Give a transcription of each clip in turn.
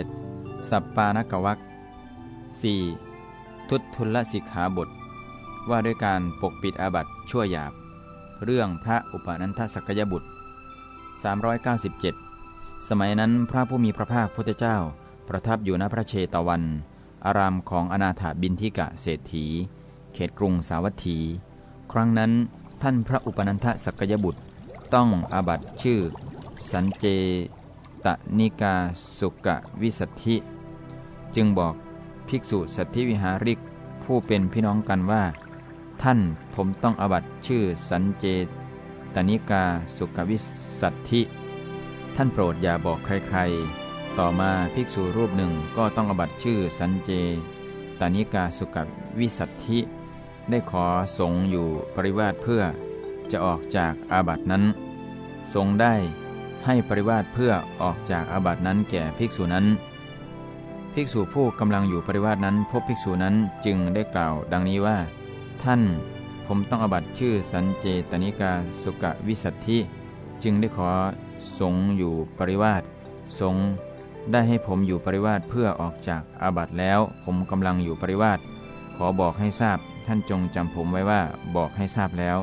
7. สัปปานกวัก 4. ทุตทุลสิกขาบท ว่าด้วยการปกปิดอาบัตชั่วหยาบ เรื่องพระอุปนันทสกยบุตร 397 สมัยนั้นพระผู้มีพระภาคพุทธเจ้า ประทับอยู่ณพระเชตวัน อารามของอนาถาบินทิกะเศรษฐี เขตกรุงสาวัตถี ครั้งนั้นท่านพระอุปนันทสกยบุตรต้องอาบัตชื่อ สันเจ ตนิกาสุกวิสัทธิ จึงบอกภิกษุสัทธิวิหาริกผู้เป็นพี่น้องกันว่า ท่านผมต้องอบัตชื่อสันเจตนิกาสุกวิสัทธิ ท่านโปรดอย่าบอกใครๆ ต่อมาภิกษุรูปหนึ่งก็ต้องอบัตชื่อสันเจตนิกาสุกวิสัทธิ ได้ขอสงอยู่ปริวาสเพื่อจะออกจากอาบัตินั้น ทรงได้ ให้ปริวาสเพื่อออกจากอาบัตินั้นแก่ภิกษุนั้น ภิกษุผู้กำลังอยู่ปริวาสนั้น พบภิกษุนั้นจึงได้กล่าว ดังนี้ว่า ท่านผมต้องอาบัติชื่อสันเจตนิกาสุกวิสัทธิ จึงได้ขอสงอยู่ปริวาสสงได้ให้ผมอยู่ปริวาสเพื่อออกจากอาบัติแล้ว ผมกำลังอยู่ปริวาสขอบอกให้ทราบท่านจงจำผมไว้ว่าบอกให้ทราบแล้ว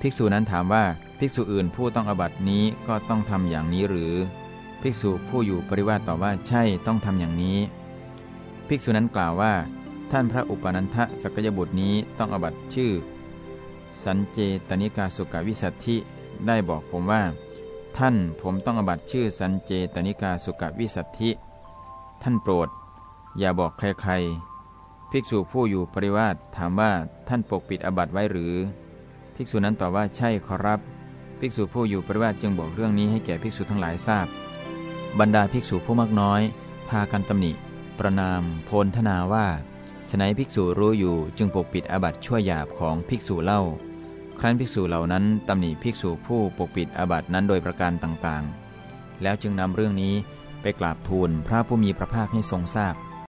ภิกษุนั้นถามว่า ภิกษุอื่นผู้ต้องอบัตินี้ก็ต้องทำอย่างนี้หรือ ภิกษุผู้อยู่ปริวาสตอบว่าใช่ต้องทำอย่างนี้ ภิกษุนั้นกล่าวว่า ท่านพระอุปนันทสกยบุตรนี้ต้องอบัติชื่อ สันเจตนิกาสุกวิสัตถิได้บอกผมว่า ท่านผมต้องอบัติชื่อสันเจตนิกาสุกวิสัตถิท่านโปรด อย่าบอกใครๆ ภิกษุผู้อยู่ปริวาสถามว่าท่านปกปิดอบัติไว้หรือ ภิกษุนั้นตอบว่าใช่ขอรับ ภิกษุผู้อยู่ปริวาสจึงบอกเรื่องนี้ให้แก่ภิกษุทั้งหลายทราบ บรรดาภิกษุผู้มากน้อย พากันตำหนิ ประนาม โพลธนาว่าฉนัยภิกษุรู้อยู่จึงปกปิดอาบัติชั่วหยาบของภิกษุเล่า ครั้นภิกษุเหล่านั้นตำหนิภิกษุผู้ปกปิดอาบัตินั้นโดยประการต่างๆ แล้วจึงนำเรื่องนี้ไปกราบทูลพระผู้มีพระภาคให้ทรงทราบ